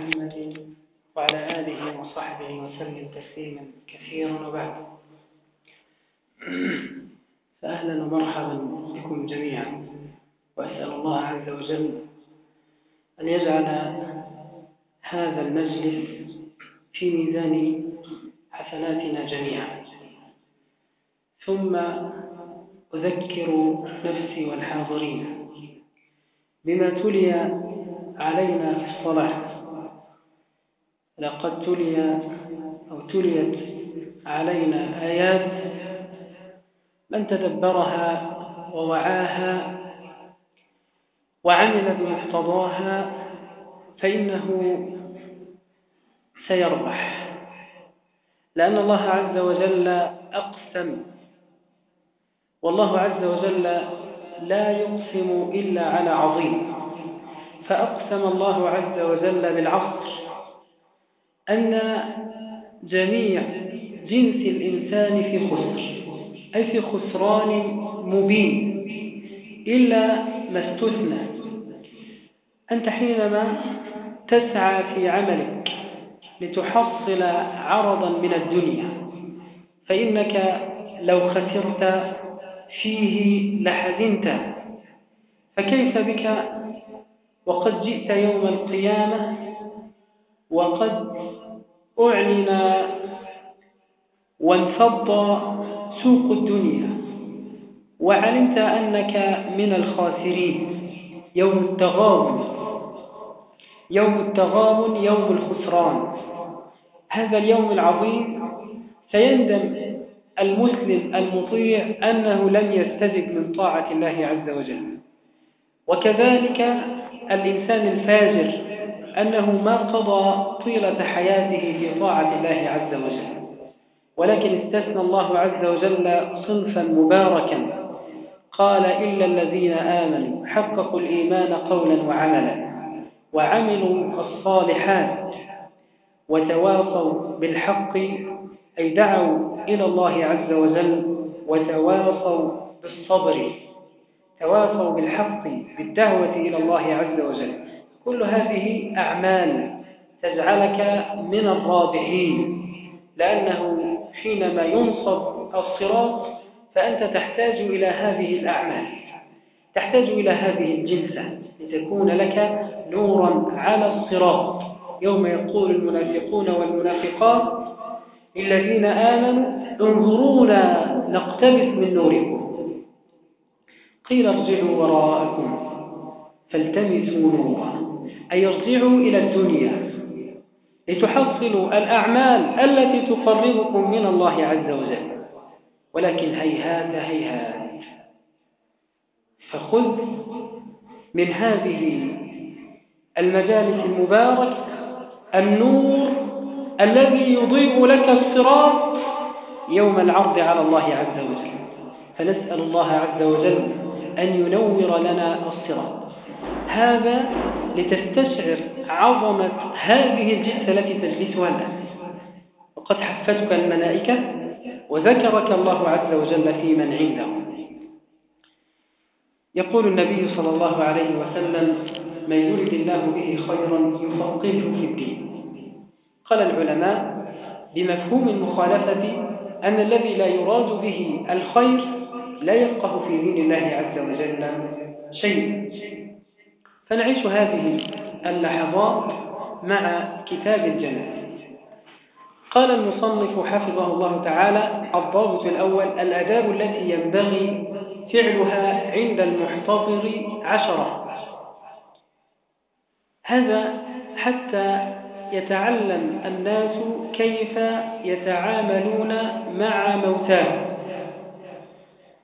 محمد وعلى آله وصحبه وسلم تسليما كثيرا وبعد. فأهلا ومرحبا بكم جميعا. وأسأل الله عز وجل أن يجعل هذا المجلس في ميزان حسناتنا جميعا. ثم أذكر نفسي والحاضرين بما تلي علينا في الصلاة. لقد تلي أو تليت علينا آيات من تدبرها ووعاها وعمل بمقتضاها فإنه سيربح. لأن الله عز وجل أقسم والله عز وجل لا يقسم إلا على عظيم. فأقسم الله عز وجل بالعصر أن جميع جنس الإنسان في خسر أي في خسران مبين إلا ما استثنى. أنت حينما تسعى في عملك لتحصل عرضا من الدنيا فإنك لو خسرت فيه لحزنت. فكيف بك؟ وقد جئت يوم القيامة وقد أعلن وانفض سوق الدنيا وعلمت أنك من الخاسرين. يوم التغابن. يوم التغابن يوم الخسران. هذا اليوم العظيم سيندم المسلم المطيع أنه لم يستجب من طاعة الله عز وجل. وكذلك الإنسان الفاجر أنه ما قضى طيلة حياته في طاعة الله عز وجل. ولكن استثنى الله عز وجل صنفا مباركا. قال إلا الذين آمنوا حققوا الإيمان قولا وعملا وعملوا الصالحات وتواصوا بالحق أي دعوا إلى الله عز وجل وتواصوا بالصبر تواصوا بالحق بالدعوة إلى الله عز وجل. كل هذه أعمال تجعلك من الرابحين لأنه حينما ينصب الصراط فأنت تحتاج إلى هذه الأعمال تحتاج إلى هذه الجلسة لتكون لك نورا على الصراط. يوم يقول المنافقون والمنافقات للذين آمنوا انظرونا نقتبس من نوركم. قيل ارجعوا وراءكم فالتمسوا نورا. أي ارجعوا إلى الدنيا. لتحصلوا الأعمال التي تقربكم من الله عز وجل. ولكن هيهات هيهات. فخذ من هذه المجالس المبارك النور الذي يضيء لك الصراط يوم العرض على الله عز وجل. فنسأل الله عز وجل أن ينور لنا الصراط. هذا لتستشعر عظمة هذه الجلسة التي تجلسها الآن. وقد حفتك الملائكة وذكرك الله عز وجل في من عنده. يقول النبي صلى الله عليه وسلم من يرد الله به خيرا يفقهه في الدين. قال العلماء بمفهوم المخالفة أن الذي لا يراد به الخير لا يفقه في دين الله عز وجل شيء فنعيش هذه اللحظات مع كتاب الجنة. قال المصنف حفظه الله تعالى الضابط الأول الأداب التي ينبغي فعلها عند المحتضر عشرة. هذا حتى يتعلم الناس كيف يتعاملون مع موتاه.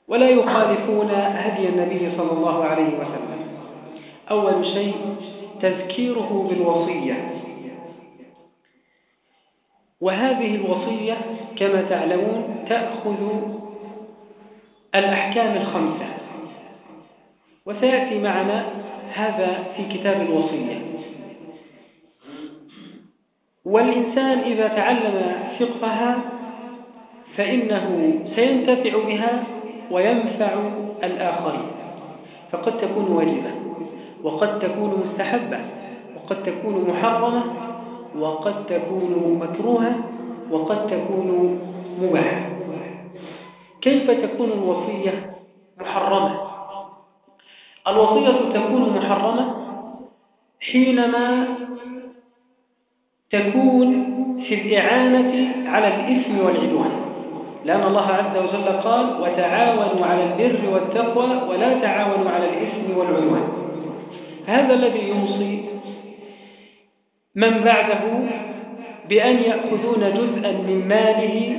ولا يخالفون هدي النبي صلى الله عليه وسلم. أول شيء تذكيره بالوصية. وهذه الوصية كما تعلمون تأخذ الأحكام الخمسة. وسيأتي معنا هذا في كتاب الوصية. والإنسان إذا تعلم فقهها فإنه سينتفع بها وينفع الآخرين. فقد تكون واجبة. وقد تكون مستحبة وقد تكون محرمة وقد تكون مكروهة وقد تكون مباحة. كيف تكون الوصية محرمة؟ الوصية تكون محرمة حينما تكون في الإعانة على الإثم والعدوان. لأن الله عز وجل قال وتعاونوا على البر والتقوى ولا تعاونوا على الإثم والعدوان. هذا الذي يوصي من بعده بأن يأخذون جزءا من ماله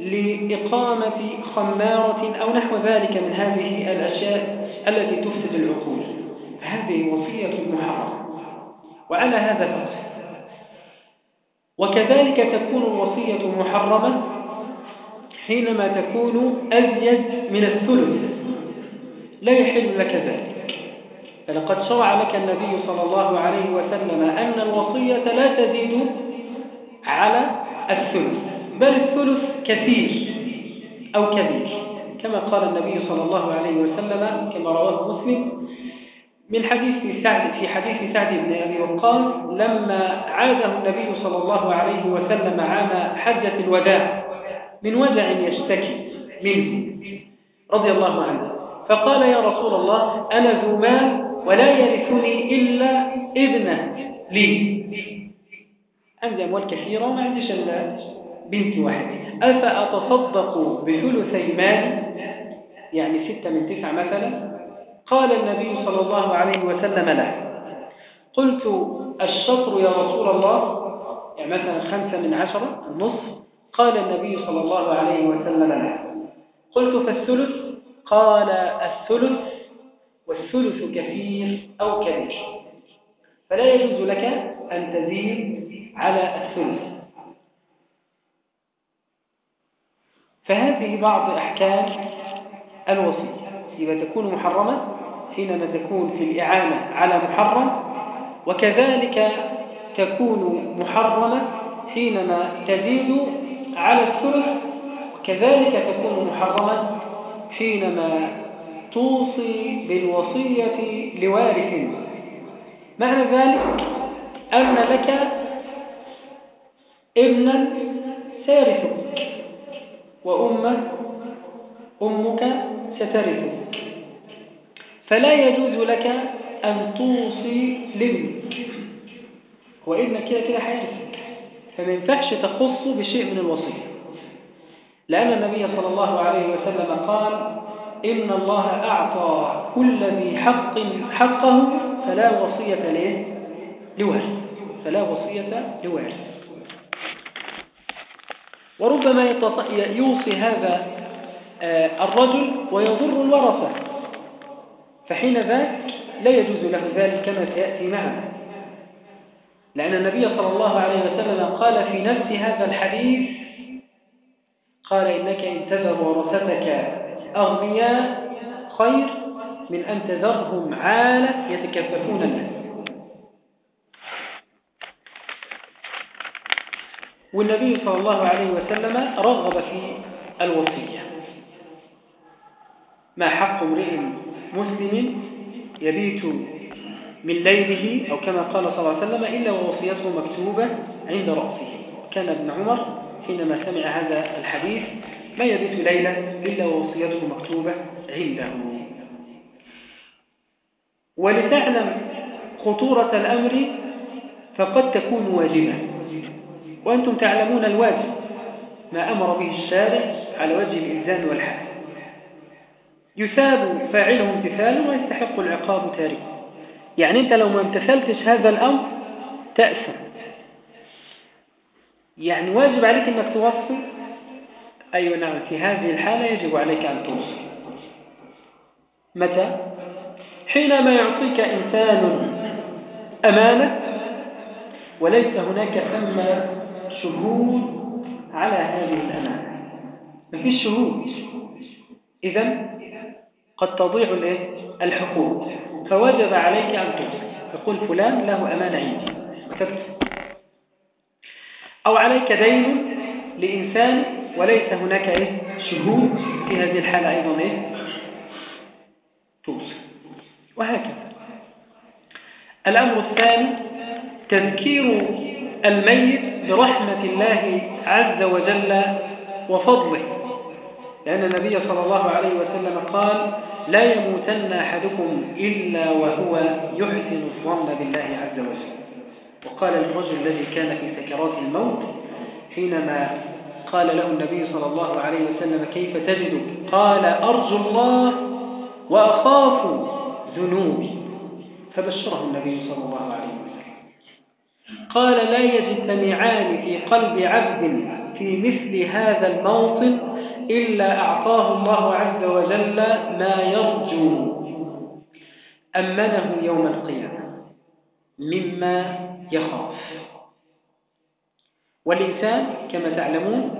لإقامة خمارة أو نحو ذلك من هذه الأشياء التي تفسد العقول. هذه وصية محرمة وعلى هذا فقط وكذلك تكون الوصية محرمة حينما تكون أزيد من الثلث. لا يحل لك ذلك. فلقد شرع لك النبي صلى الله عليه وسلم أن الوصية لا تزيد على الثلث بل الثلث كثير أو كبير. كما قال النبي صلى الله عليه وسلم كما رواه مسلم من حديث سعد في حديث سعد بن أبي وقاص لما عاده النبي صلى الله عليه وسلم عام حجة الوداع من وجع يشتكي منه رضي الله عنه. فقال يا رسول الله أنا ذو مال ولا يرثني إلا ابنة لي. عندي أموال كثيرة وما عنديش إلا بنت واحدة. أفأتصدق بثلثي مالي يعني ستة من تسعة مثلا. قال النبي صلى الله عليه وسلم لا. قلت الشطر يا رسول الله يعني مثلا خمسة من عشرة النصف. قال النبي صلى الله عليه وسلم لا. قلت فالثلث؟ قال الثلث والثلث كثير أو كبير. فلا يجوز لك أن تزيد على الثلث. فهذه بعض أحكام الوصية. إذا تكون محرمة حينما تكون في الإعانة على محرم وكذلك تكون محرمة حينما تزيد على الثلث وكذلك تكون محرمة حينما توصي بالوصية لوارث. معنى ذلك أن لك ابنا سيرثك وأمة أمك سترثك. فلا يجوز لك أن توصي لابنك وابنك كده كده فما ينفعش تخص بشيء من الوصية. لأن النبي صلى الله عليه وسلم قال إن الله أعطى كل ذي حق حقه فلا وصية له لوارث فلا وصية لوارث وربما يوصي هذا آه، الرجل ويضر الورثة. فحين ذاك لا يجوز له ذلك كما سيأتي معنا. لأن النبي صلى الله عليه وسلم قال في نفس هذا الحديث قال إنك إن تذر ورثتك أغنياء خير من أن تذرهم عالة يتكففون الناس والنبي صلى الله عليه وسلم رغب في الوصية. ما حق امرئ مسلم يبيت من ليله أو كما قال صلى الله عليه وسلم إلا ووصيته مكتوبة عند رأسه. كان ابن عمر حينما سمع هذا الحديث ما يبيت ليلة إلا ووصيته مكتوبة عنده. ولتعلم خطورة الأمر فقد تكون واجبة. وأنتم تعلمون الواجب ما أمر به الشارع على وجه الإلزام والحال يثاب فاعله امتثالا ويستحق العقاب تاركه يعني أنت لو ما امتثلتش هذا الأمر تأسف. يعني واجب عليك أنك توصي أيوة نعم. في هذه الحالة يجب عليك أن توصي متى؟ حينما يعطيك إنسان أمانة وليس هناك ثم شهود على هذه الأمانة. ما فيش شهود. إذن قد تضيع الحقوق. فوجب عليك أن توصي يقول فلان له أمانة عندي. أو عليك دين لإنسان وليس هناك إيه؟ شهود في هذه الحالة أيضا إيه؟ توصي وهكذا. الأمر الثاني تذكير الميت برحمة الله عز وجل وفضله. لأن النبي صلى الله عليه وسلم قال لا يموتن أحدكم إلا وهو يحسن الظن بالله عز وجل. وقال الرجل الذي كان في سكرات الموت حينما قال له النبي صلى الله عليه وسلم كيف تجد؟ قال أرجو الله وأخاف ذنوبي. فبشره النبي صلى الله عليه وسلم. قال لا يجتمعان في قلب عبد في مثل هذا الموطن إلا أعطاه الله عز وجل ما يرجو. أمنه يوم القيامة مما يخاف. والإنسان كما تعلمون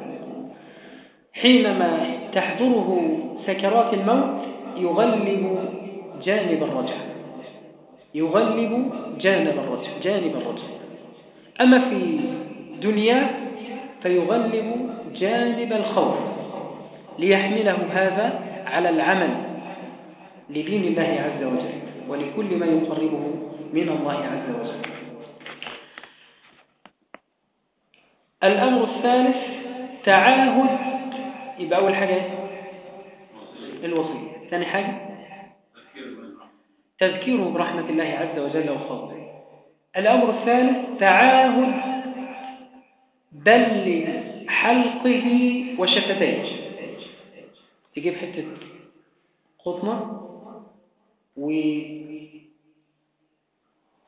حينما تحضره سكرات الموت يغلب جانب الرجاء يغلب جانب الرجاء جانب الرجاء أما في دنيا فيغلب جانب الخوف ليحمله هذا على العمل لدين الله عز وجل ولكل ما يقربه من الله عز وجل. الأمر الثالث تعاهد يبقى أول حاجة الوصية. ثاني حاجة؟ تذكيره برحمة الله عز وجل وفضله. الأمر الثالث تعاهد بل حلقه وشفتيه. تجيب حتة قطنة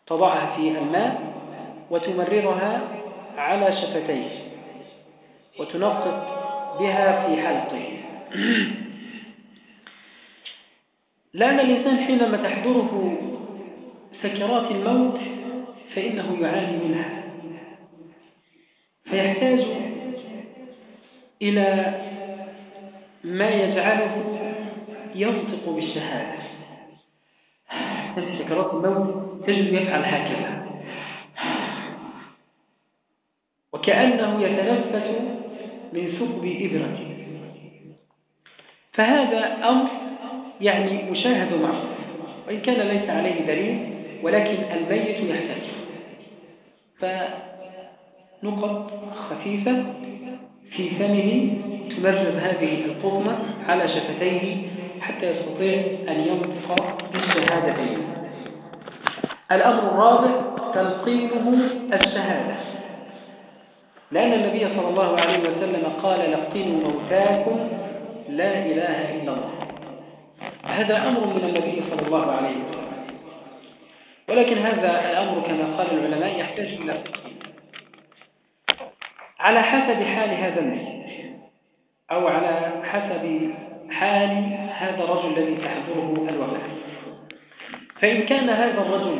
وتضعها في الماء وتمررها على شفتيه وتنقط بها في حلقه. لأن الإنسان حينما تحضره سكرات الموت فإنه يعاني منها. فيحتاج إلى ما يجعله ينطق بالشهادة. سكرات الموت تجد يفعل هكذا. وكأنه يتنفس من ثقب إبرة. فهذا أمر يعني مشاهد معه وإن كان ليس عليه دليل ولكن الميت يحتاج فنقط خفيفة في فمه تمرر هذه القرمة على شفتيه حتى يستطيع أن ينطق بالشهادتين الأمر الرابع تلقينه الشهادة. لأن النبي صلى الله عليه وسلم قال لقنوا موتاكم لا إله إلا الله. هذا أمر من النبي صلى الله عليه وسلم. ولكن هذا الأمر كما قال العلماء يحتاج إلى على حسب حال هذا الميت أو على حسب حال هذا الرجل الذي تحضره الوفاة. فإن كان هذا الرجل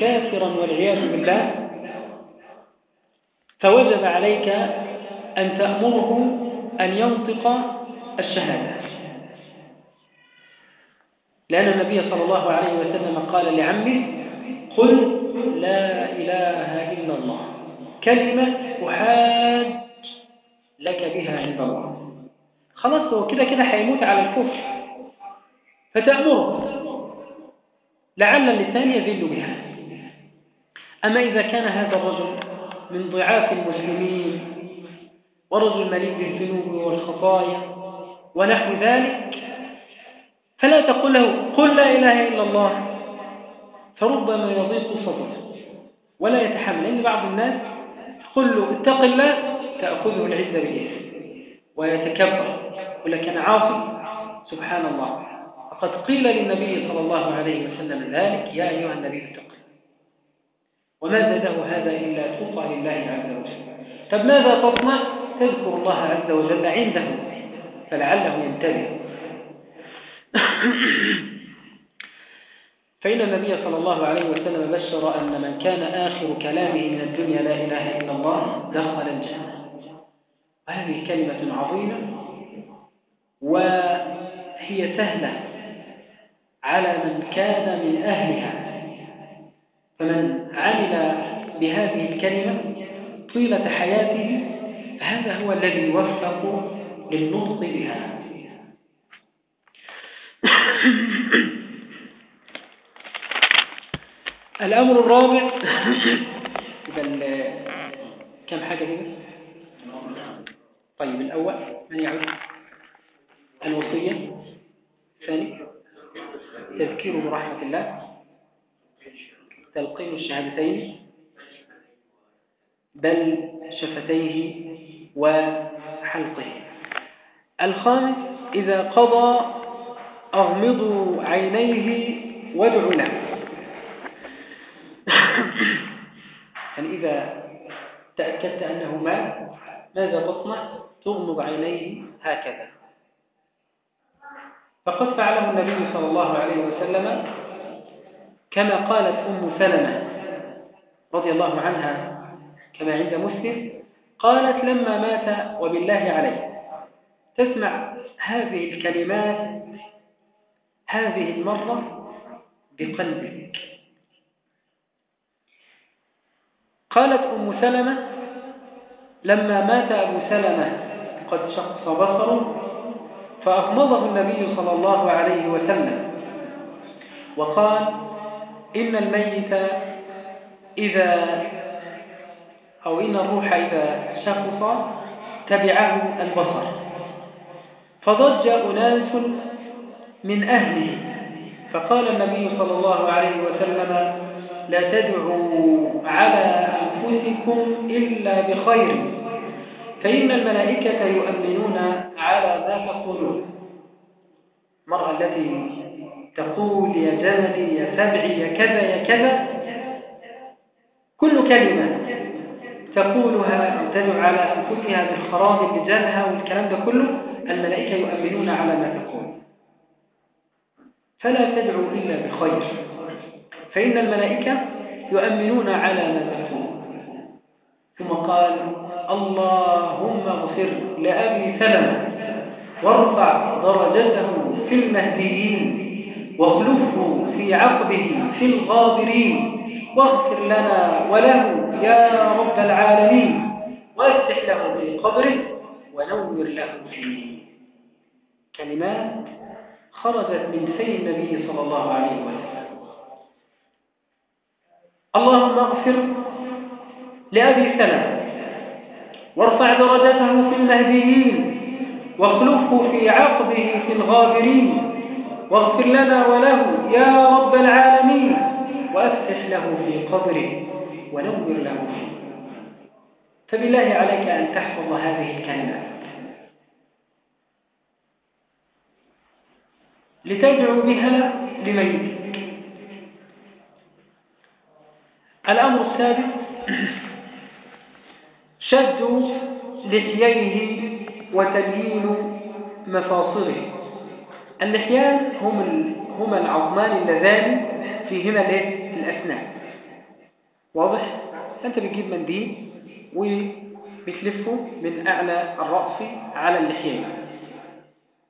كافرا والعياذ بالله فوجب عليك أن تأمره أن ينطق الشهادة. لأن النبي صلى الله عليه وسلم قال لعمه قل لا إله إلا الله كلمة أحاج لك بها عند الله. خلاص هو كده كده هيموت على الكفر. فتأمره. لعل اللسان يذل بها. أما إذا كان هذا الرجل من ضعاف المسلمين ورجل مليء بالذنوب والخطايا ونحو ذلك فلا تقل له قل لا إله إلا الله فربما يضيق صدره. ولا يتحمل لأن بعض الناس تقول له اتق الله تأخذه العزة بالإثم ويتكبر أنا عاصي سبحان الله. فقد قيل للنبي صلى الله عليه وسلم ذلك يا أيها النبي اتق وما زاده هذا إلا تقى لله عز وجل. طب ماذا تصنع تذكر الله عز وجل عنده. فلعله ينتبه. فإن النبي صلى الله عليه وسلم بشر أن من كان آخر كلامه من الدنيا لا إله إلا الله دخل الجنة. هذه كلمة عظيمة وهي سهلة على من كان من أهلها. فمن عمل بهذه الكلمة طيلة حياته هذا هو الذي يوفق للنطق بها. الأمر الرابع كم حاجة كده؟ طيب الأول من يعود؟ الوصية. الثاني تذكير برحمة الله. تلقين الشهادتين بل شفتيه وحلقه. الخامس إذا قضى أغمضوا عينيه وادعوا له. يعني إذا تأكدت أنه مات ماذا تصنع؟ تغمض عينيه هكذا. فقد فعله النبي صلى الله عليه وسلم كما قالت أم سلمة رضي الله عنها كما عند مسلم قالت لما مات وبالله عليه. تسمع هذه الكلمات هذه المرة بقلبك. قالت أم سلمة لما مات أبو سلمة قد شخص بصره فأغمضه النبي صلى الله عليه وسلم وقال إن الميت إذا أو إن الروح إذا شخص تبعه البصر. فضج أناس من أهله. فقال النبي صلى الله عليه وسلم لا تدعوا على أنفسكم إلا بخير فإن الملائكة يؤمنون على ما تقولون. المرأة التي تقول يا جملي يا سبعي يا كذا يا كذا. كل كلمة تقولها أو تدعو على أنفسها بالخراب لجلها والكلام ده كله الملائكة يؤمنون على ما تقول. فلا تدعو إلا بخير. فإن الملائكة يؤمنون على ما تقول. ثم قال اللهم اغفر لأبي سلمة وارفع درجته في المهديين. واخلفه في عقبه في الغابرين واغفر لنا وله يا رب العالمين وافتح له في قبره ونور له فيه كلمات خرجت من في النبي صلى الله عليه وسلم. اللهم اغفر لأبي سلمة وارفع درجته في المهديين واخلفه في عقبه في الغابرين واغفر لنا وله يا رب العالمين وأفتح له في قبره ونور له فيه. فبالله عليك أن تحفظ هذه الكلمات لتدعو بها لميتك الأمر السادس شد لحييه وتليين مفاصله. اللحيان هم هما العظمان اللذان فيهما الأسنان واضح؟ أنت بتجيب منديل وبتلفه من أعلى الرأس على اللحيين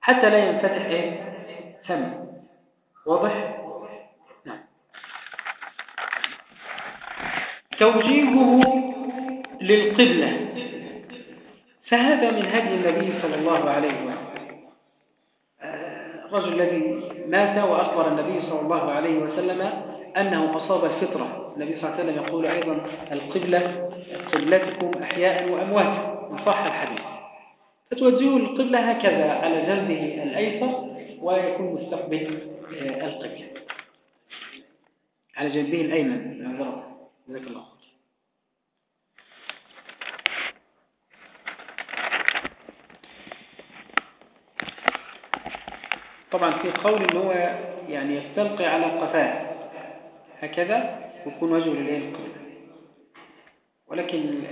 حتى لا ينفتح إيه؟ فم واضح؟ نعم توجيهه للقبلة فهذا من هدي النبي صلى الله عليه وسلم الرجل الذي مات وأخبر النبي صلى الله عليه وسلم أنه أصاب الفطرة. النبي صلى الله عليه وسلم يقول أيضا القبلة قبلتكم أحياء وأموات. من صح الحديث؟ فتوجهوا القبلة هكذا على جنبه الأيسر ويكون مستقبل آه، القبلة. على جنبه الأيمن. جزاك الله طبعا في قول إن هو يعني يستلقي على قفاه هكذا ويكون وجهه لليه ولكن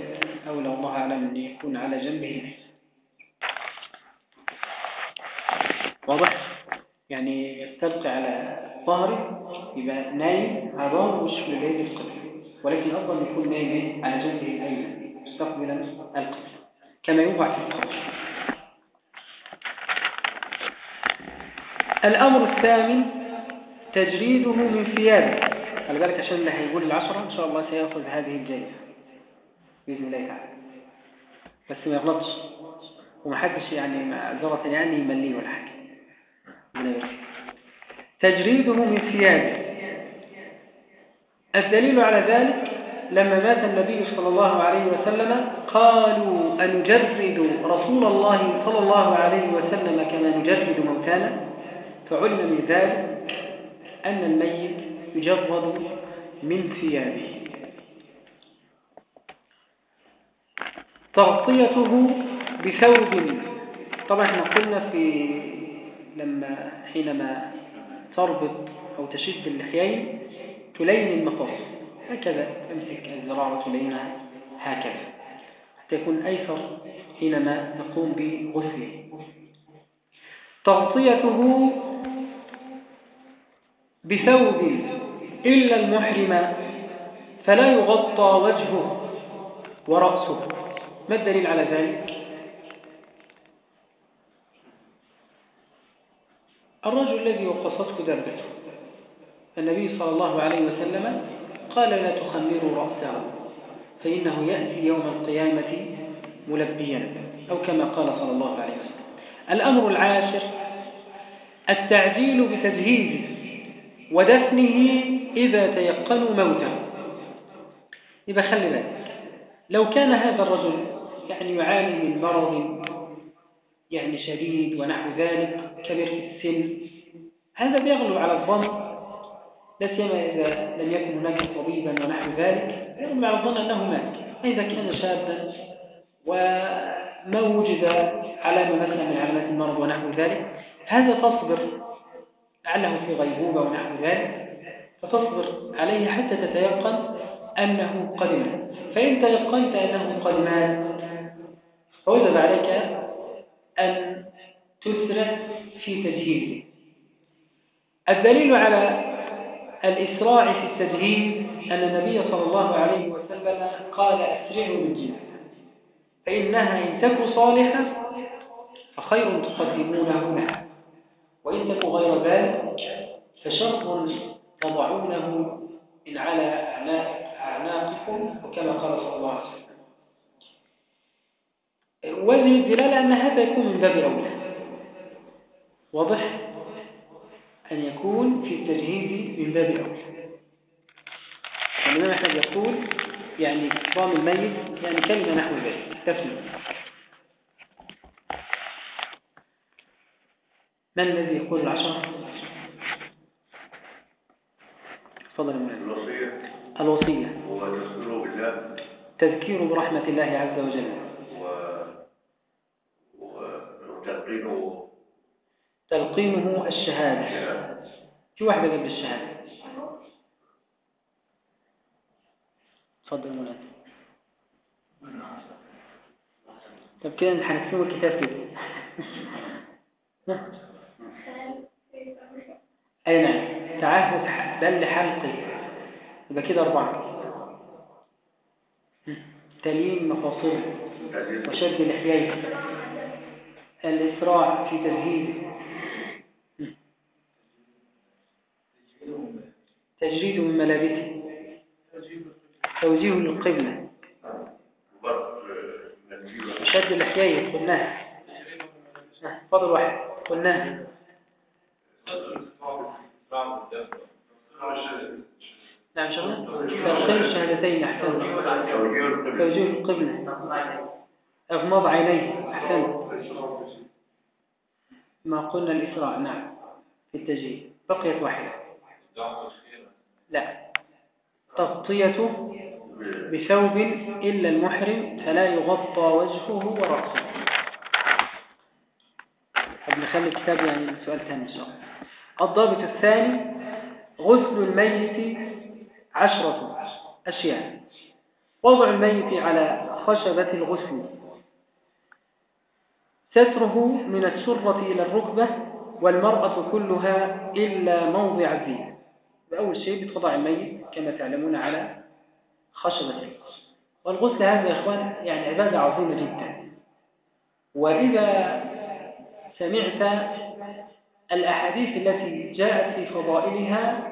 أولى الله أعلم أن يكون على جنبه. واضح؟ يعني يستلقي على ظهره يبقى نايم. على ظهره وش لليه القبل ولكن أفضل يكون نايم على جنبه الأيمن مستقبلا القبل كما يوضع في القبر الأمر الثامن تجريده من ثيابه. خلي بالك عشان اللي هيقول العشرة إن شاء الله سيأخذ هذه الجائزة. بإذن الله تعالى. بس ما يغلطش. ومحدش يعني معذرة يعني يمليه ولا حاجة. تجريده من ثيابه. الدليل على ذلك لما مات النبي صلى الله عليه وسلم قالوا أنجرد رسول الله صلى الله عليه وسلم كما نجرد موتانا؟ فعلم من ذلك أن الميت يجرد من ثيابه. تغطيته بثوب. طبعا إحنا قلنا في لما حينما تربط أو تشد اللحيين تلين المفاصل هكذا تمسك الذراع وتلينها هكذا. حتى يكون أيسر حينما تقوم بغسله. تغطيته بثوب إلا المحرم فلا يغطى وجهه ورأسه. ما الدليل على ذلك؟ الرجل الذي وقصته دابته النبي صلى الله عليه وسلم قال لا تخمروا رأسه فإنه يأتي يوم القيامة ملبيا أو كما قال صلى الله عليه وسلم. الأمر العاشر التعجيل بتجهيزه ودفنه إذا تيقنوا موته. إذا خلي بالك لو كان هذا الرجل يعني يعاني من مرض يعني شديد ونحو ذلك كبير في السن هذا بيغلو على الظن. لا سيما إذا لم يكن هناك طبيبا ونحو ذلك يغلو على الظن أنه مات. إذا كان شابا وما وجد علامة مثلا من علامات المرض ونحو ذلك هذا تصبر لعله في غيبوبة ونحو ذلك فتصبر عليه حتى تتيقن أنه قد مات فإن تيقنت أنه قد مات فوجب عليك أن تسرع في تجهيزه. الدليل على الإسراع في التجهيز أن النبي صلى الله عليه وسلم قال أسرعوا بالجهاد فإنها إن تك صالحة فخير تقدمونه لها وإن تك غير ذلك فشر تضعونه إن على أعناقكم وكما قال صلى الله عليه وسلم. وجه الدلالة أن هذا يكون من باب أولى واضح؟ أن يكون في التجهيز من باب أولى الإمام أحمد يقول يعني إكرام الميت يعني كلمة نحو ذلك تفهم من الذي يقول العشرة؟ تفضل الوصية. الوصية. هو تذكره بالله. تذكير برحمة الله عز وجل. و وتلقينه. تلقينه الشهادة. في واحدة قبل الشهادة؟ تفضل مولانا طب كده هنكتبه الكتاب كده. نعم تعهد بل حلقي يبقى كده أربعة. تليين مفاصله وشد لحييه الإسراع في تجهيزه تجريد من ملابسه توجيه للقبلة شد لحييه قلناها. فضل واحد. قلناها. شغلنا تلقين الشهادتين أحسن توجيه القبلة. أغمض عينيه. أحسن. ما قلنا الإسراء. نعم. في التجهيز. بقيت واحدة. لا. تغطيته بثوب إلا المحرم فلا يغطى وجهه ورأسه. طب نخلي الكتاب يعني سؤال ثاني إن شاء الله. الضابط الثاني غسل الميت عشرة أشياء. وضع الميت على خشبة الغسل. ستره من السرة إلى الركبة والمرأة كلها إلا موضع الزين أول شيء بتضع الميت كما تعلمون على خشبة الغسل. والغسل هذا يا إخوان يعني عبادة عظيمة جدا. وإذا سمعت الأحاديث التي جاءت في فضائلها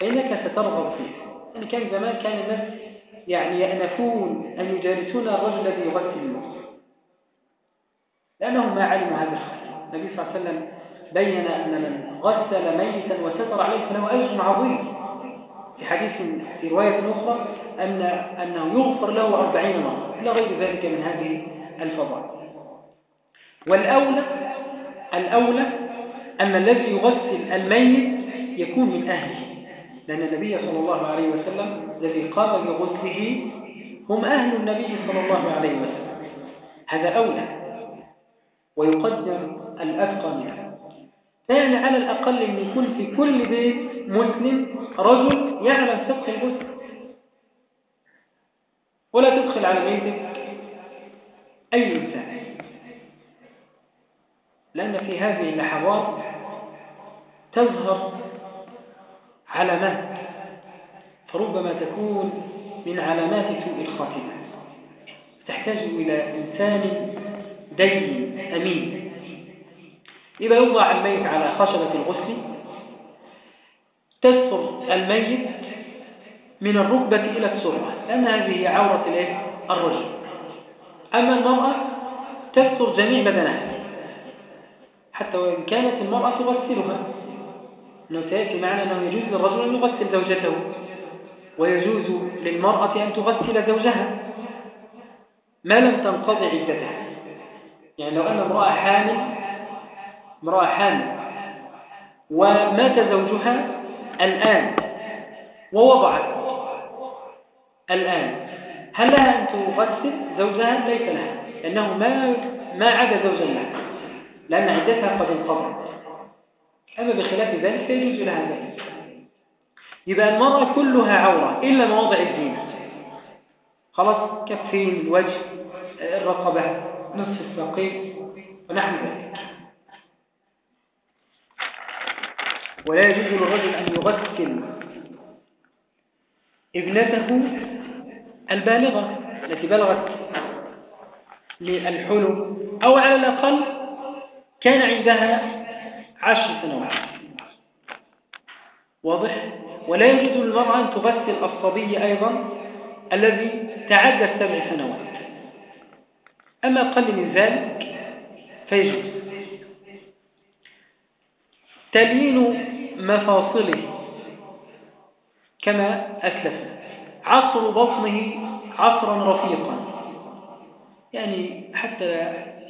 فإنك سترغب فيها يعني كان زمان كان الناس يعني يأنفون أن يجالسون الرجل الذي يغسل الموت لأنهم ما علموا هذا الخير النبي صلى الله عليه وسلم بين أن من غسل ميتا وستر عليه فله أجر عظيم. في حديث في رواية أخرى أن أنه يغفر له أربعين مرة. إلى غير ذلك من هذه الفضائل. والأولى الأولى أن الذي يغسل الميت يكون من أهله. لأن النبي صلى الله عليه وسلم الذي قام بغسله هم أهل النبي صلى الله عليه وسلم. هذا أولى. ويقدم الأبقى منه يعني على الأقل أن يكون في كل بيت مسلم رجل يعلم فقه الغسل. ولا تدخل على بيتك. أي إنسان. لأن في هذه اللحظات تظهر علامات فربما تكون من علامات سوء الخاتمة. تحتاج إلى إنسان دين أمين. إذا يوضع الميت على خشبة الغسل تستر الميت من الركبة إلى السرة لأن هذه عورة الرجل. أما المرأة تستر جميع بدنها. حتى وإن كانت المرأة تغسلها. أنه سيأتي معنا أنه يجوز للرجل أن يغسل زوجته ويجوز للمرأة أن تغسل زوجها. ما لم تنقضي عدتها. يعني لو أن امرأة حامل امرأة حامل ومات زوجها الآن ووضعت الآن هل لها أن تغسل زوجها ليس لها؟ لأنه ما ما عاد زوجا لها لأن عدتها قد انقضت. أما بخلاف ذلك فيجوز لها ذلك يبقى المرأة كلها عورة إلا مواضع الدين. خلاص كفين الوجه الرقبة نصف الساقين ونحن ذلك. ولا يجوز للرجل أن يغسل ابنته البالغة التي بلغت للحلم أو على الأقل كان عندها عشر سنوات. واضح؟ ولا يجوز للمرأة أن تغسل الصبي أيضا الذي تعدى السبع سنوات. أما أقل من ذلك فيجوز. تلين مفاصله كما أسلفنا عصر بطنه عصرا رفيقا. يعني حتى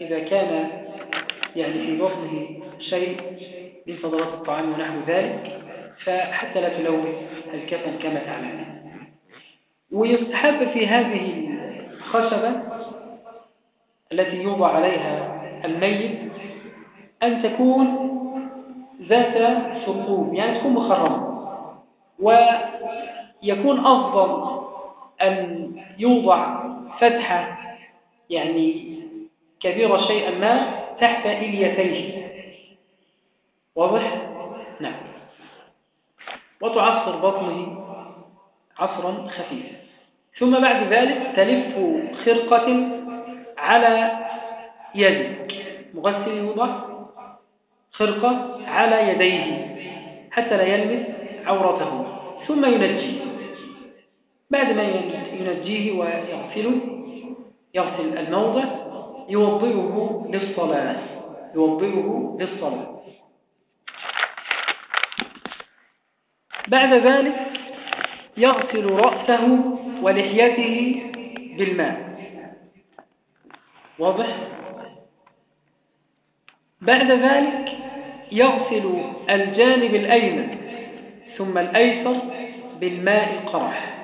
إذا كان يعني في بطنه شيء من فضلات الطعام ونحو ذلك فحتى لا تلوث الكفن كما تعلمون. ويستحب في هذه الخشبة التي يوضع عليها الميت أن تكون ذات ثقوب يعني تكون مخرمة. ويكون أفضل أن يوضع فتحة يعني كبيرة شيئا ما تحت إليتيه. واضح؟ نعم. وتعصر بطنه عصرا خفيفا. ثم بعد ذلك تلف خرقة على يدك. مغسل يوضع خرقة على يديه حتى لا يلمس عورته. ثم ينجيه. بعد ما ينجيه ويغسله يغسل الموضع يوضئه للصلاة. يوضئه للصلاة. بعد ذلك يغسل رأسه ولحيته بالماء. واضح؟ بعد ذلك يغسل الجانب الأيمن ثم الأيسر بالماء القرح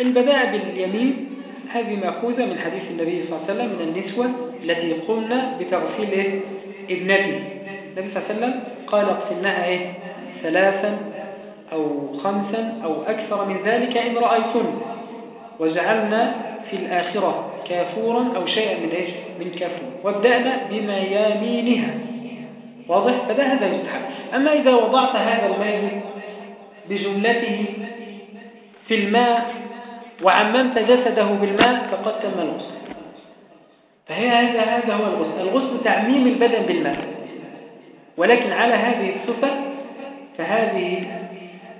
البداء باليمين هذه مأخوذة من حديث النبي صلى الله عليه وسلم من النسوة التي قمنا بتغسيل ابنته. النبي صلى الله عليه وسلم قال اغسلناها إيه؟ ثلاثا أو خمسا أو أكثر من ذلك إن رأيتن. وجعلنا في الآخرة كافورا أو شيئا من إيش؟ من كافور. وابدأنا بميامينها. واضح؟ فده هذا يستحب أما إذا وضعت هذا الماء بجملته في الماء وعممت جسده بالماء فقد تم الغسل. فهي هذا هذا هو الغسل. الغسل تعميم البدن بالماء. ولكن على هذه الصفة فهذه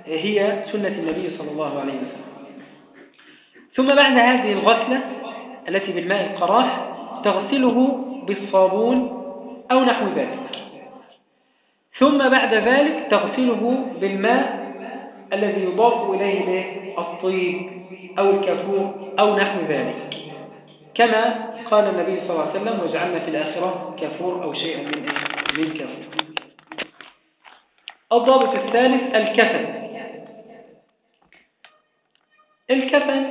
هي سنة النبي صلى الله عليه وسلم. ثم بعد هذه الغسلة التي بالماء القراح تغسله بالصابون أو نحو ذلك. ثم بعد ذلك تغسله بالماء الذي يضاف إليه الطيب أو الكفور أو نحو ذلك. كما قال النبي صلى الله عليه وسلم وجعلنا في الآخرة كفور أو شيئا من من كفور الضابط الثالث الكفن. الكفن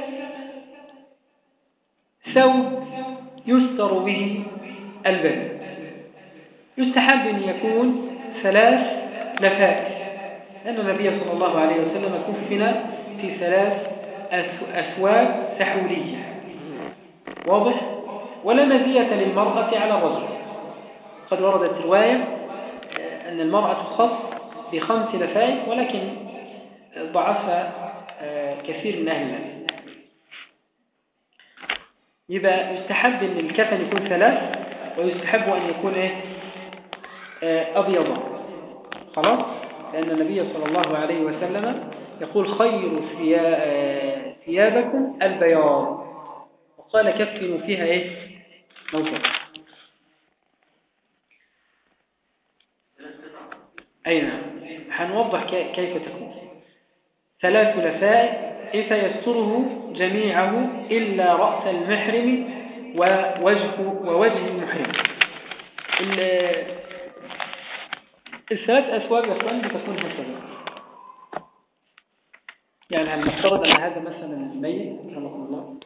ثوب يستر به البدن يستحب أن يكون ثلاث لفائف لأن النبي صلى الله عليه وسلم كفن في ثلاث أثواب سحولية واضح؟ ولا مزية للمرأة على الرجل. قد وردت رواية أن المرأة تخص بخمس لفائف ولكن ضعفها آه، كثير من أهل يبقى يستحب أن الكفن يكون ثلاث ويستحب أن يكون إيه؟ آه، خلاص؟ لأن النبي صلى الله عليه وسلم يقول خير آه، ثيابكم البياض. وقال كفنوا فيها إيه؟ موتى أي نعم حنوضح كيف تكون. ثلاث لفاء إذا يستره جميعه إلا رأس المحرم ووجه, ووجه المحرم. الثلاث أسواب يا بتكون هكذا. يعني هنفترض أن هذا مثلا ميت؟ رحمه الله.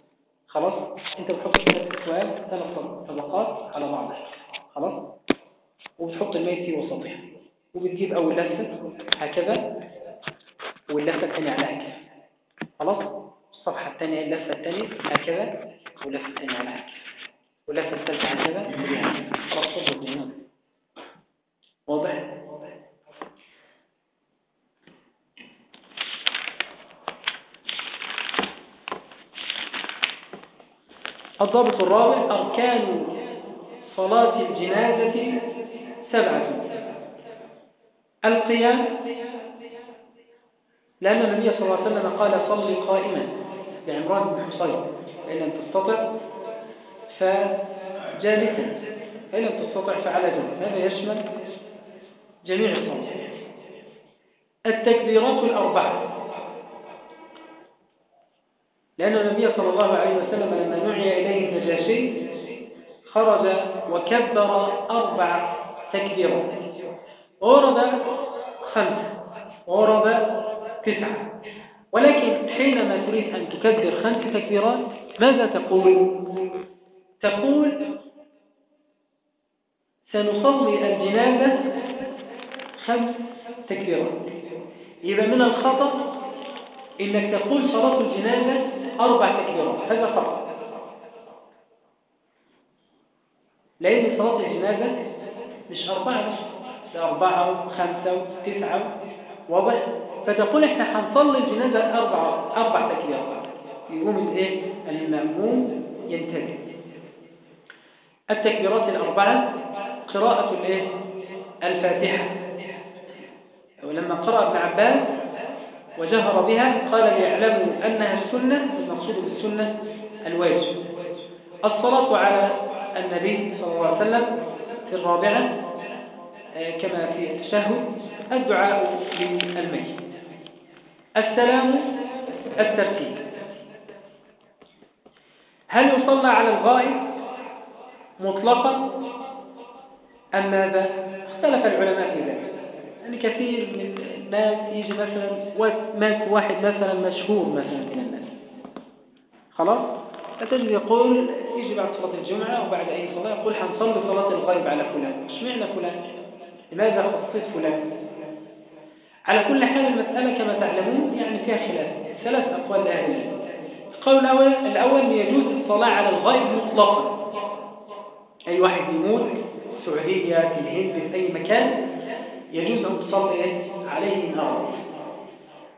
خلاص؟ أنت بتحط ثلاث أسواب ثلاث طبقات على بعضها. خلاص؟ وبتحط الميت في وسطها. وبتجيب أول لفة هكذا. واللفة الثانية على هكذا خلاص؟ الصفحة الثانية اللفة الثانية هكذا. واللفة الثانية على هكذا واللفة الثالثة هكذا خلاص واضح؟ الضابط الرابع أركان صلاة الجنازة سبعة. القيام. لأن النبي صلى الله عليه وسلم قال صلي قائما. لعمران بن حصين. فإن لم تستطع فجالسا. فإن لم تستطع فعلى جنب. هذا يشمل جميع الصلاة. التكبيرات الأربعة. لأن النبي صلى الله عليه وسلم لما نعي إليه النجاشي خرج وكبر أربع تكبيرات. ورد خمسة ورد تسعة. ولكن حينما تريد أن تكبر خمس تكبيرات ماذا تقول؟ تقول سنصلي الجنازة خمس تكبيرات. إذا من الخطأ إنك تقول صلاة الجنازة أربع تكبيرات. هذا خطأ لأن صلاة الجنازة مش أربعة مش أربعة وخمسة وتسعة واضح فتقول إحنا هنصلي الجنازة أربع أربع تكبيرات. يقوم الإيه المأموم ينتبه التكبيرات الأربعة قراءة الإيه؟ الفاتحة. ولما قرأ ابن عباس وجهر بها قال ليعلموا أنها السنة المقصود بالسنة الواجب. الصلاة على النبي صلى الله عليه وسلم في الرابعة كما في التشهد الدعاء للميت. السلام الترتيب. هل يصلى على الغائب مطلقا؟ أم ماذا؟ اختلف العلماء في ذلك. يعني كثير من الناس يجي مثلا مات واحد مثلا مشهور مثلا من الناس. خلاص؟ فتجد يقول يجي بعد صلاة الجمعة وبعد أي صلاة يقول حنصلي صلاة الغيب على فلان. مش معنى فلان؟ لماذا خصيت فلان على كل حال المسألة كما تعلمون يعني فيها خلاف ثلاث أقوال أهل القول الأول الأول يجوز الصلاة على الغيب مطلقا أي واحد يموت في السعودية في الهند في أي مكان يجوز أن تصلي عليه أرض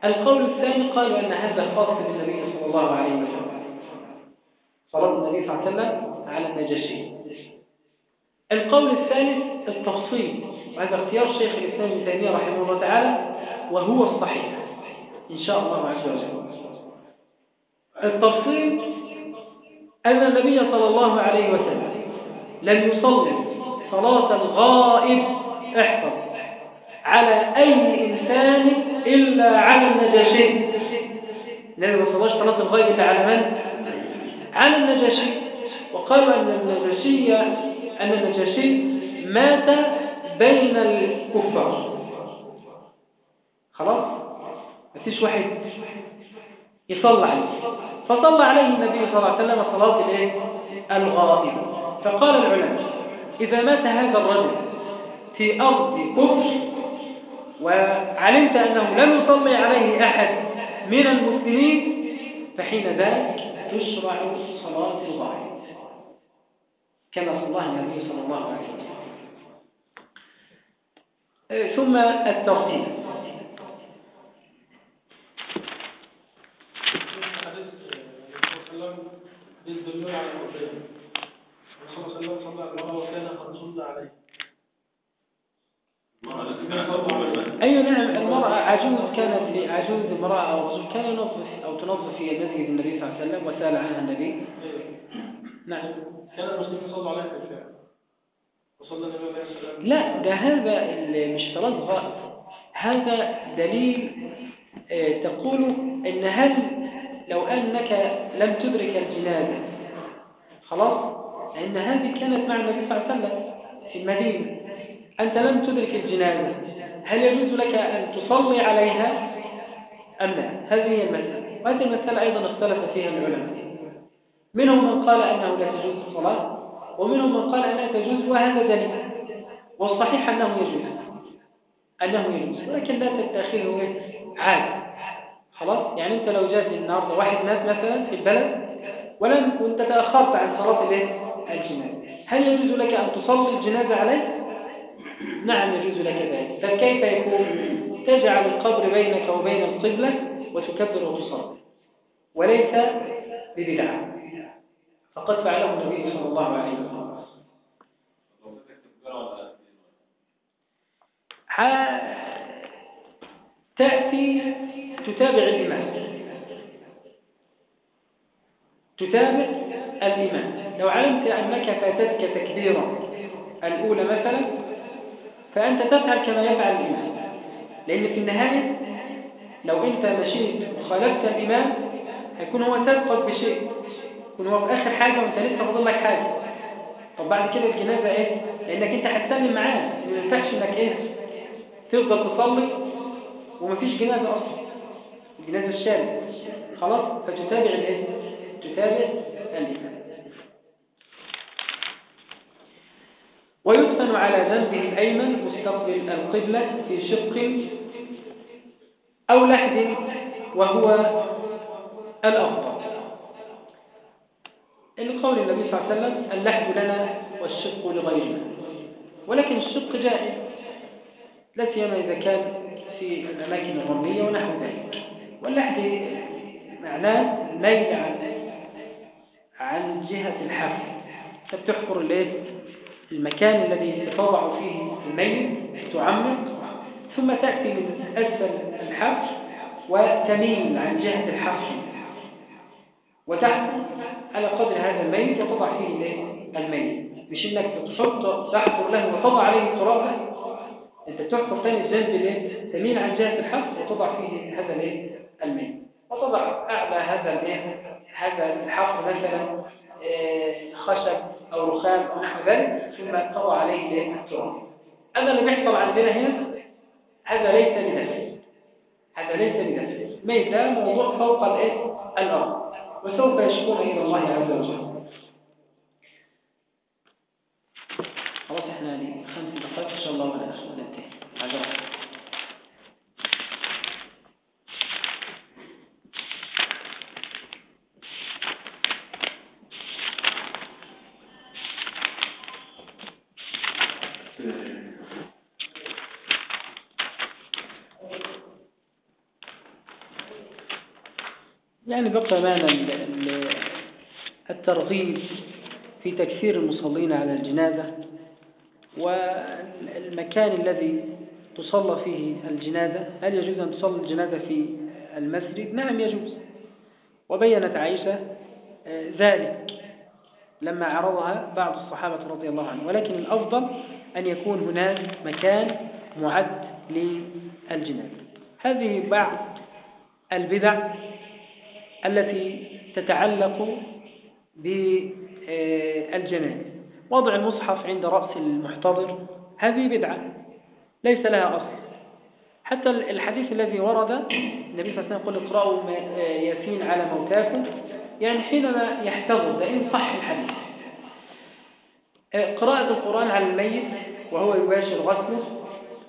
القول الثاني قالوا أن هذا خاص بالنبي صلى الله عليه وسلم. صلاة النبي صلى الله عليه وسلم على النجاشي. القول الثالث التفصيل. وهذا اختيار شيخ الإسلام ابن تيمية رحمه الله تعالى وهو الصحيح. إن شاء الله عز وجل. التفصيل أن النبي صلى الله عليه وسلم لم يصلي صلاة الغائب احفظ على أي إنسان إلا على النجاشي. النبي ما صلاش صلاة إلا على من؟ على النجاشي. وقالوا أن النجاشي أن النجاشي مات بين الكفار. خلاص؟ ما فيش واحد يصلى عليه. فصلى عليه النبي صلى الله عليه وسلم صلاة الايه؟ الغائب. فقال العلماء إذا مات هذا الرجل في أرض كفر وعلمت أنه لم يصلي عليه أحد من المسلمين فحين ذلك تشرع صلاة الغائب. كما صلى النبي صلى الله عليه وسلم. ثم يدلون على الرسول صلى الله عليه وسلم صلى وكان قد صلى عليه أي نعم المرأة عجوز كانت عجوز امرأة أو رجل كان ينظف أو تنظف في مسجد النبي صلى الله عليه وسلم وسأل عنها النبي. نعم. كان المسلمين صلوا عليه بالفعل وصلى النبي عليه لا ده هذا مش صلاة غائب. هذا دليل آه، تقول إن هل لو أنك لم تدرك الجنازة خلاص؟ لأن هذه كانت مع النبي صلى الله عليه وسلم في المدينة. أنت لم تدرك الجنازة. هل يجوز لك أن تصلي عليها؟ أم لا؟ هذه هي المسألة. وهذه المسألة أيضا اختلف فيها العلماء. منهم من قال أنه لا تجوز الصلاة. ومنهم من قال انها تجوز وهذا دليل. والصحيح انه يجوز. انه يجوز. ولكن لا تتخذه عادة خلاص؟ يعني أنت لو جات النهارده واحد مات مثلا في البلد ولم وانت تاخرت عن صلاة الايه الجنازة. هل يجوز لك أن تصلي الجنازة عليه؟ نعم يجوز لك ذلك. فكيف يكون؟ تجعل القبر بينك وبين القبلة وتكبر وتصلي وليس ببدعة. فقد فعله النبي صلى الله عليه وسلم. تأتي تتابع الإمام تتابع الإمام لو علمت أنك فاتتك تكبيرا الأولى مثلا فأنت تفعل كما يفعل الإمام لأن في النهاية لو أنت مشيت وخالفت الإمام هيكون هو سبقك بشيء. يكون هو في آخر حاجة وأنت لسه فاضل لك حاجة. طب بعد كده الجنازة إيه؟ لأنك أنت هتسلم معاه ما ينفعش إنك إيه؟ تفضل تصلي ومفيش جنازة أصلا. الجنازة الشامل خلاص؟ فتتابع الإيه؟ تتابع الإمام. ويدفن على جنبه الأيمن مستقبل القبلة في شق أو لحد وهو الأفضل لقول النبي صلى الله عليه وسلم اللحد لنا والشق لغيرنا. ولكن الشق جائز. لا سيما إذا كان في الأماكن الرملية ونحو ذلك. واللحد معناه ميل عن عن جهة الحفر. فبتحفر المكان الذي يتوضع فيه الميت تعمق ثم تأتي من أسفل الحفر وتميل عن جهة الحفر. وتحفر. على قدر هذا الميت وتضع فيه الايه الميت. مش إنك تحط تحفر له وتضع عليه ترابا أنت تحفر ثاني الجنب الايه تميل عن جهة الحفر وتضع فيه هذا الإيه؟ الميت. وتضع أعلى هذا الإيه؟ هذا الحفر مثلا آه، خشب أو رخام أو نحو ذلك ثم تضع عليه الايه التراب. أما اللي بيحصل عندنا هنا هذا ليس لنفسه هذا ليس الميت ده موضوع فوق الإيه؟ الأرض. وسوف يشكون إلى الله عز وجل. خلاص إحنا يعني خمس دقائق إن شاء الله وننتهي عجبا يعني بقى معنا ال- ال- الترغيب في تكثير المصلين على الجنازة والمكان الذي تصلى فيه الجنازة. هل يجوز أن تصلي الجنازة في المسجد؟ نعم يجوز. وبينت عائشة آه، ذلك لما عرضها بعض الصحابة رضي الله عنهم. ولكن الأفضل أن يكون هناك مكان معد للجنازة. هذه بعض البدع التي تتعلق بالجنازة وضع المصحف عند رأس المحتضر هذه بدعة ليس لها أصل. حتى الحديث الذي ورد النبي صلى الله عليه وسلم يقول اقرأوا ياسين على موتاكم. يعني حينما يحتضر لأن صح الحديث. قراءة القرآن على الميت وهو يباشر غسله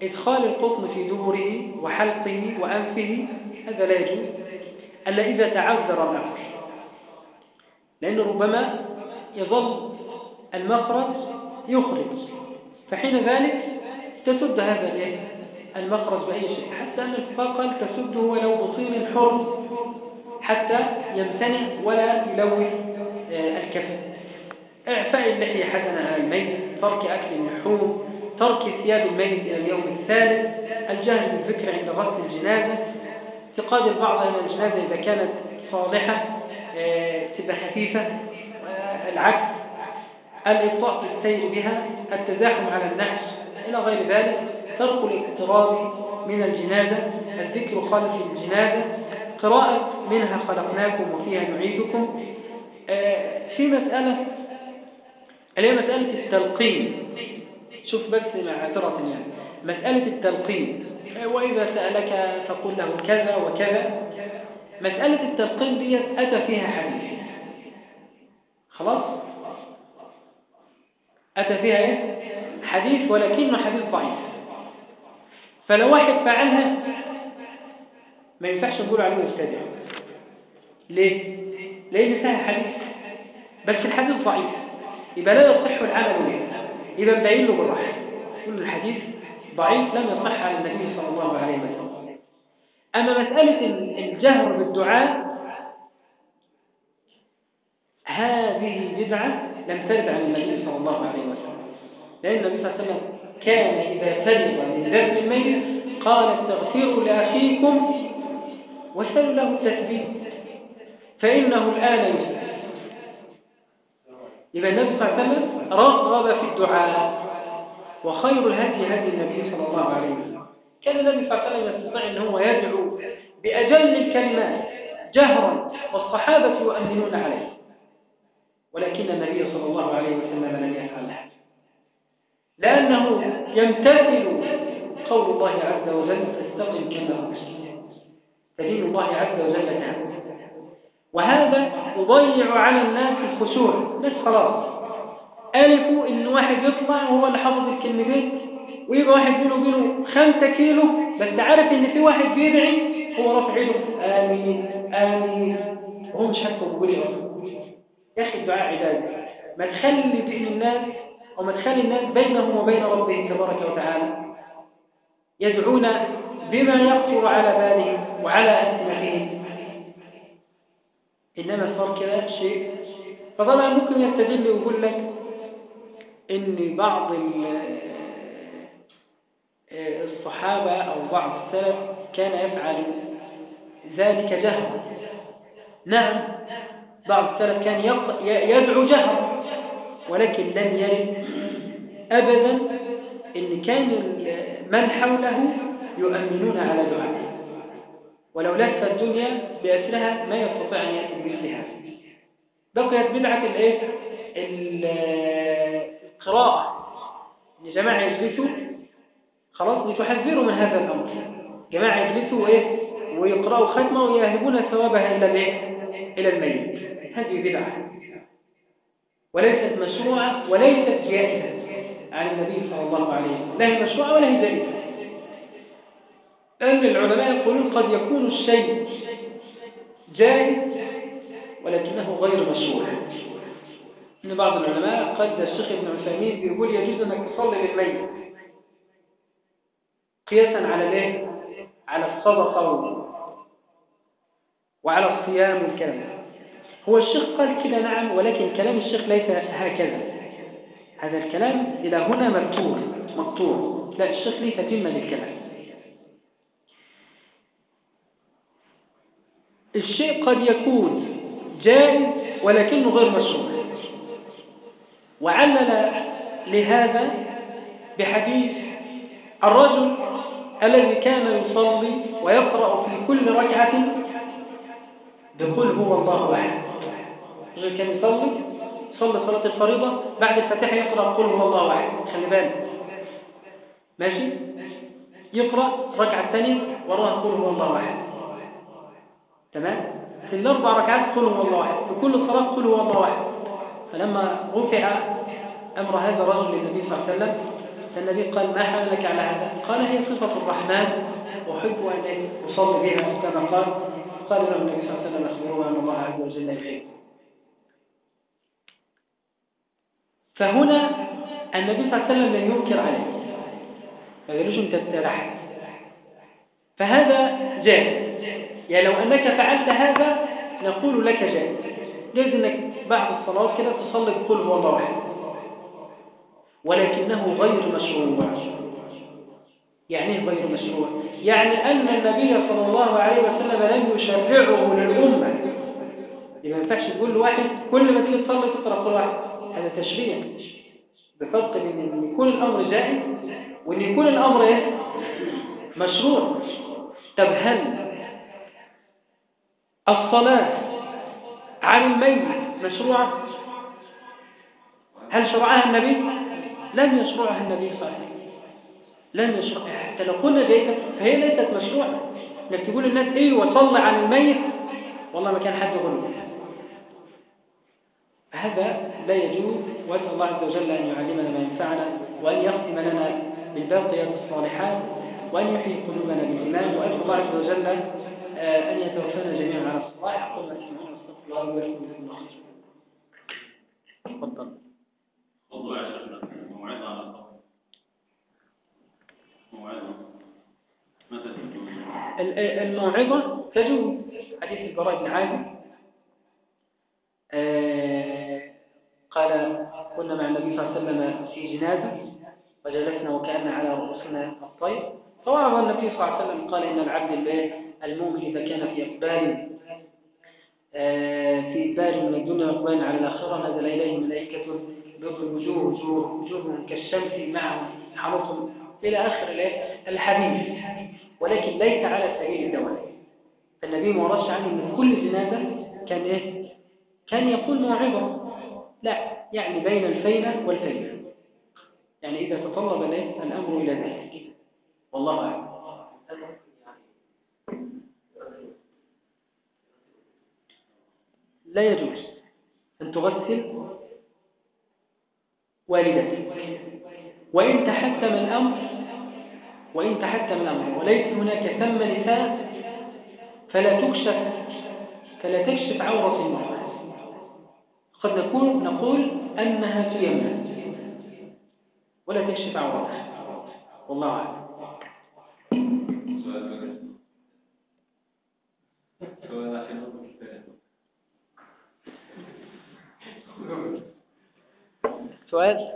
إدخال القطن في دبره وحلقه وأنفه هذا لا يجوز. ألا إذا تعذر الأمر لأن ربما يظل المخرج يخرج. فحين ذلك تسد هذا المخرج بأي شيء. حتى أن قال تسده ولو بطين حر حتى يمتنع ولا يلوث آه، الكفن. إعفاء اللحية حسنا على الميت ترك أكل اللحوم ترك ثياب الميت إلى اليوم الثالث الجهل بالذكر عند غسل الجنازة اعتقاد البعض أن الجنازة إذا كانت صالحة آه، تبقى خفيفة العكس الإبطاء في السير بها التزاحم على النحش إلى غير ذلك ترك الاقتراب من الجنازة الذكر خالف الجنازة قراءة منها خلقناكم وفيها نعيدكم. آه، في مسألة اللي هي مسألة التلقين. شوف بس معذرة يعني. مسألة التلقين. وإذا سألك فقل له كذا وكذا. مسألة التلقين دي أتى فيها حديث. خلاص؟ أتى فيها إيه؟ حديث ولكنه حديث ضعيف. فلو واحد فعلها ما ينفعش نقول عليه مبتدع ليه؟ لأن فيها حديث. بس الحديث ضعيف. يبقى لا يصح العمل به. يبقى مبين له بالراحة. كل الحديث ضعيف لم يصح على النبي صلى الله عليه وسلم. أما مسألة الجهر بالدعاء هذه بدعة لم ترد عن النبي صلى الله عليه وسلم. لأن النبي صلى الله عليه وسلم كان إذا فرغ من ذنب الميت قال استغفروا لأخيكم وسلوا له التثبيت فإنه الآن يسلم يبقى النبي صلى الله عليه وسلم رغب في الدعاء. وخير الهدي هدي النبي صلى الله عليه وسلم. كان النبي صلى الله عليه وسلم يستطيع ان هو يدعو بأجل الكلمات جهرا والصحابة يؤمنون عليه. ولكن النبي صلى الله عليه وسلم لم يفعل هذا لأنه يمتثل قول الله عز وجل فاستقم كما أمرت فدين الله عز وجل تعالى وهذا يضيع على الناس الخشوع. بس خلاص. ألفوا إن واحد يطلع وهو اللي حافظ الكلمتين ويبقى واحد بينه وبينه خمسة كيلو. بس عارف إن في واحد بيدعي هو رافع إيده. آمين. آمين. وهو مش حاسس بقول يا أخي الدعاء عبادة. ما تخلي بين الناس أو ما تخلي الناس بينهم وبين ربهم تبارك وتعالى. يدعون بما يخطر على بالهم وعلى ألسنتهم إنما صار كده شيء فطبعا ممكن يستدل ويقول لك إن بعض الصحابة أو بعض السلف كان يفعل ذلك جهرا. نعم بعض السلف كان يدعو جهرا ولكن لم يرد أبدا إن كان من حوله يؤمنون على دعائه ولو لف الدنيا بأسرها ما يستطيع أن يأتي بمثلها. بقيت بدعة الإيه؟ القراءة ان جماعة يجلسوا خلاص لتحذروا من هذا الأمر. جماعة يجلسوا إيه ويقرأوا ختمة ويهبون ثوابها إلى الايه إلى الميت. هذه بدعة. وليست مشروعة وليست جائزة عن النبي صلى الله عليه وسلم. لا هي مشروعة ولا هي جائزة. لأن العلماء يقولون قد يكون الشيء جائز ولكنه غير مشروع. إن بعض العلماء قد الشيخ ابن عثيمين بيقول يجوز أنك تصلي للميت قياسا على الايه على الصدقة وعلى الصيام والكلام هو الشيخ قال كده نعم ولكن كلام الشيخ ليس هكذا. هذا الكلام إلى هنا مبتور مقطوع. لا الشيخ ليس تتمة للكلام الشيء قد يكون جائز ولكنه غير مشروع. وعلل لهذا بحديث الرجل الذي كان يصلي ويقرأ في كل ركعة بقول هو الله أحد. الرجل كان يصلي يصلي صلاة الفريضة بعد الفاتحة يقرأ قل هو الله أحد. خلي بالك. ماشي؟ يقرأ ركعة الثانية وراها قل هو الله أحد. تمام؟ في الأربع ركعات قل هو الله أحد. في كل صلاة قل هو الله أحد. فلما رفع أمر هذا الرجل للنبي صلى الله عليه وسلم فالنبي قال ما حملك على هذا؟ قال هي صفة الرحمن أحب أن أصلي بها كما قال. قال له النبي صلى الله عليه وسلم أخبره أن الله عز وجل يحب فهنا النبي صلى الله عليه وسلم لم ينكر عليه ما قالوش انت استرحت فهذا جائز يعني لو أنك فعلت هذا نقول لك جائز جائز إنك بعد الصلاة كده تصلي بقول هو الله احد ولكنه غير مشروع. يعني إيه غير مشروع؟ يعني أن النبي صلى الله عليه وسلم لم يشرعه للأمة. يبقى ما ينفعش تقول لواحد كل ما تيجي تصلي تقرأ قول واحد. هذا تشريع. بفرق إن يكون الأمر جائز وإن يكون الأمر إيه؟ مشروع. طب هل الصلاة عن الميت مشروعة؟ هل شرعها النبي؟ لم يشرعها النبي صلى الله عليه وسلم. لم يشرعها. حتى لو قلنا ذلك فهي ليست مشروعة. إنك تقول للناس إيه وصلي عن الميت؟ والله ما كان حد يقول هذا لا يجوز. وأسأل الله عز وجل أن يعلمنا ما ينفعنا وأن يختم لنا بالباقيات الصالحات وأن يحيي قلوبنا بالإيمان وأسأل الله عز وجل أن يتوفانا جميعا. على الصلاح أقول ما تسمعون واستغفر الله تفضل. يا شيخنا على متى تجوز؟ الموعظة تجوز. حديث البراء بن عازب. آه قال كنا مع النبي صلى الله عليه وسلم في جنازة وجلسنا وكأن على رؤوسنا الطير. فوعظ النبي صلى الله عليه وسلم قال إن العبد المؤمن إذا كان في إقبال. آه إقبال من الدنيا وإقبال على الآخرة نزل إليه ملائكة بيض الوجوه وجوه وجوههم كالشمس معهم حرقهم إلى آخر الحديث ولكن ليس على سبيل الدوام فالنبي ما عنه من كل جنازة كان إيه؟ كان يقول موعظة لا يعني بين الفينة والفينة يعني إذا تطلب الأمر إلى ذلك. والله أعلم. لا يجوز أن تغسل والدتك وإن تحتم الأمر وإن تحتم الأمر وليس هناك ثم نساء فلا تكشف فلا تكشف عورة المرأة. قد نقول نقول أنها تيمم ولا تكشف عورتها. والله أعلم. سؤال؟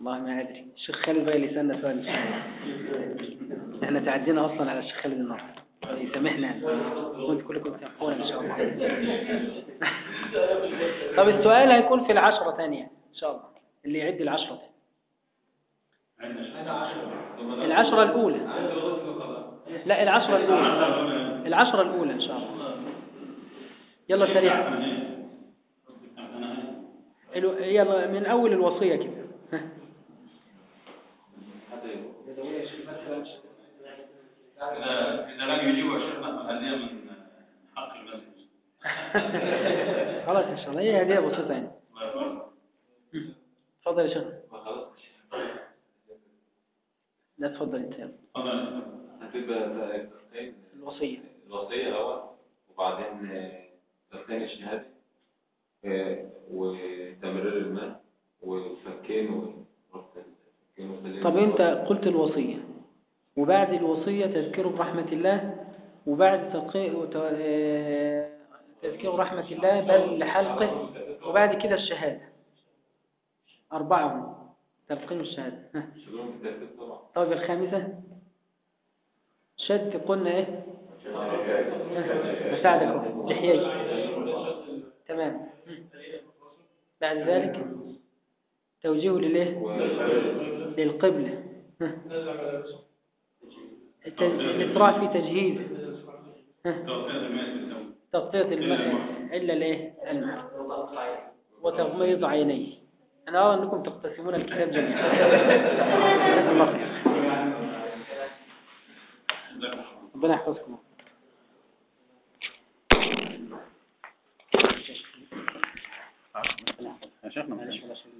والله ما أدري. الشيخ خالد بقى اللي سألنا سؤال. إحنا تعدينا أصلا على الشيخ خالد النهارده. يسامحنا يعني كنت كلكم تسامحونا إن شاء الله. طب السؤال هيكون في العشرة ثانية إن شاء الله. اللي يعد العشرة. العشرة الأولى. لا العشرة الأولى. العشرة الأولى إن شاء الله. يلا سريع. يلا من أول الوصية كده. إذا لم يا شيخنا فخليها من حق المسجد خلاص إن شاء الله. هي هدية بسيطة يعني. تفضل يا شيخ. لا تفضل يلا. تفضل هتبقى الوصية. الوصية الأول وبعدين تلقين الشهادة. وتمرير المال وفكين وربط الفكين وسليم طب أنت قلت الوصية. وبعد الوصية تذكير برحمة الله وبعد آه، تذكير رحمة الله بل لحلقه وبعد كده الشهادة. أربعة تلقين الشهادة. طب الخامسة شد قلنا إيه؟ ها، مساعدك. أهو. لحيي تمام. بعد ذلك توجيه للإيه؟ للقبلة. الإسراع في تجهيز. تغطية الماء إلا الإيه؟ الماء. وتغميض عينيه. أنا أرى أنكم تقتسمون الكتاب جميعا. ربنا يحفظكم. شيخنا. معلش ولا شيء